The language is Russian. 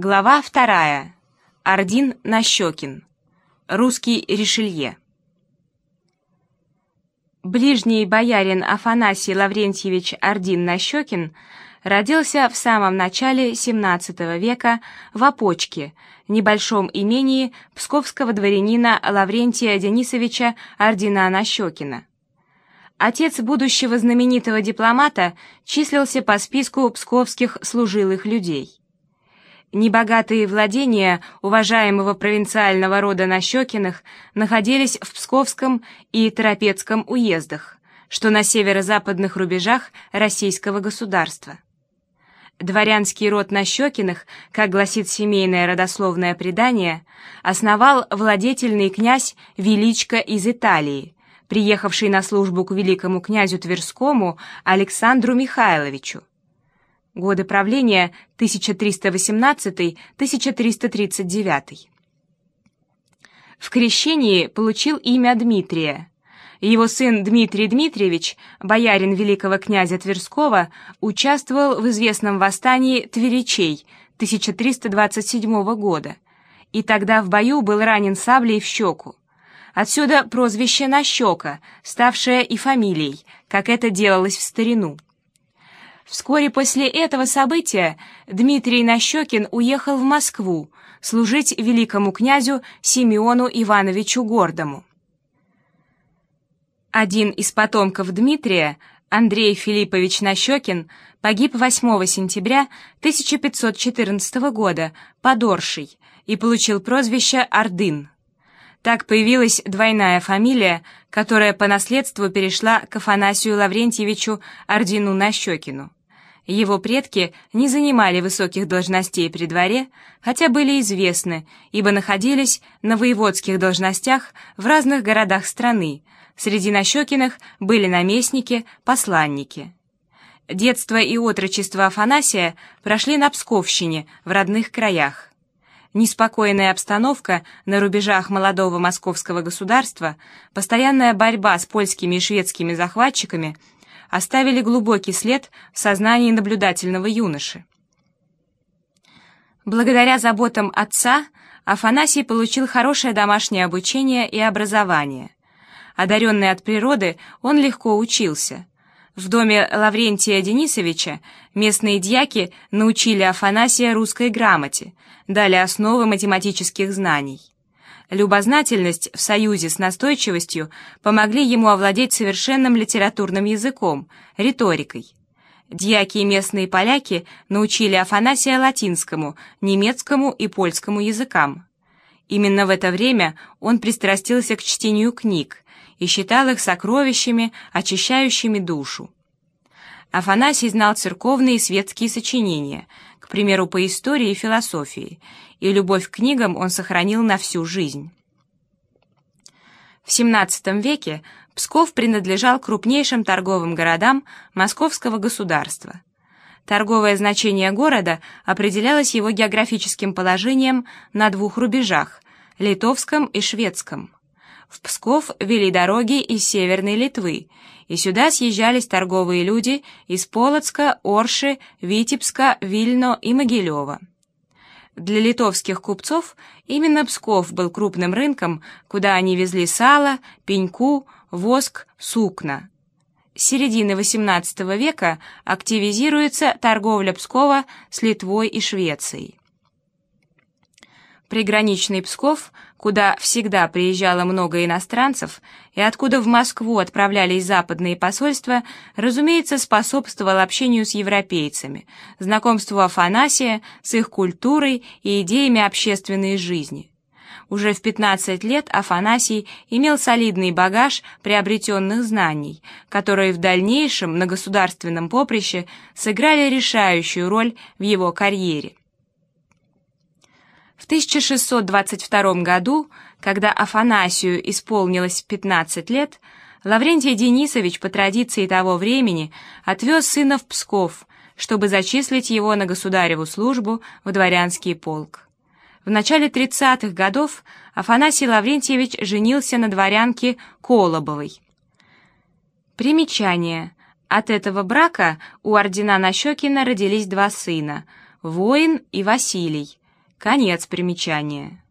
Глава вторая. Ордин Нащекин. Русский Ришелье. Ближний боярин Афанасий Лаврентьевич Ордин Нащекин родился в самом начале XVII века в Опочке, небольшом имении псковского дворянина Лаврентия Денисовича Ордина Нащекина. Отец будущего знаменитого дипломата числился по списку псковских служилых людей. Небогатые владения уважаемого провинциального рода Нащекиных находились в Псковском и Торопецком уездах, что на северо-западных рубежах российского государства. Дворянский род Нащекиных, как гласит семейное родословное предание, основал владетельный князь Величко из Италии, приехавший на службу к великому князю Тверскому Александру Михайловичу. Годы правления 1318-1339. В крещении получил имя Дмитрия. Его сын Дмитрий Дмитриевич, боярин великого князя Тверского, участвовал в известном восстании Тверичей 1327 года, и тогда в бою был ранен саблей в щеку. Отсюда прозвище «Нащека», ставшее и фамилией, как это делалось в старину. Вскоре после этого события Дмитрий Нащекин уехал в Москву служить великому князю Симеону Ивановичу Гордому. Один из потомков Дмитрия, Андрей Филиппович Нащекин, погиб 8 сентября 1514 года под Оршей и получил прозвище Ордын. Так появилась двойная фамилия, которая по наследству перешла к Афанасию Лаврентьевичу Ордину Нащекину. Его предки не занимали высоких должностей при дворе, хотя были известны, ибо находились на воеводских должностях в разных городах страны. Среди Нащекиных были наместники, посланники. Детство и отрочество Афанасия прошли на Псковщине, в родных краях. Неспокойная обстановка на рубежах молодого московского государства, постоянная борьба с польскими и шведскими захватчиками – оставили глубокий след в сознании наблюдательного юноши. Благодаря заботам отца Афанасий получил хорошее домашнее обучение и образование. Одаренный от природы, он легко учился. В доме Лаврентия Денисовича местные дьяки научили Афанасия русской грамоте, дали основы математических знаний. Любознательность в союзе с настойчивостью помогли ему овладеть совершенным литературным языком, риторикой. Дьяки и местные поляки научили Афанасия латинскому, немецкому и польскому языкам. Именно в это время он пристрастился к чтению книг и считал их сокровищами, очищающими душу. Афанасий знал церковные и светские сочинения, примеру, по истории и философии, и любовь к книгам он сохранил на всю жизнь. В XVII веке Псков принадлежал крупнейшим торговым городам Московского государства. Торговое значение города определялось его географическим положением на двух рубежах – литовском и шведском. В Псков вели дороги из Северной Литвы, и сюда съезжались торговые люди из Полоцка, Орши, Витебска, Вильно и Могилева. Для литовских купцов именно Псков был крупным рынком, куда они везли сало, пеньку, воск, сукна. С середины XVIII века активизируется торговля Пскова с Литвой и Швецией. Приграничный Псков, куда всегда приезжало много иностранцев и откуда в Москву отправлялись западные посольства, разумеется, способствовал общению с европейцами, знакомству Афанасия с их культурой и идеями общественной жизни. Уже в 15 лет Афанасий имел солидный багаж приобретенных знаний, которые в дальнейшем на государственном поприще сыграли решающую роль в его карьере. В 1622 году, когда Афанасию исполнилось 15 лет, Лаврентий Денисович по традиции того времени отвез сына в Псков, чтобы зачислить его на государеву службу в дворянский полк. В начале 30-х годов Афанасий Лаврентьевич женился на дворянке Колобовой. Примечание. От этого брака у ордена Нащекина родились два сына – Воин и Василий. Конец примечания.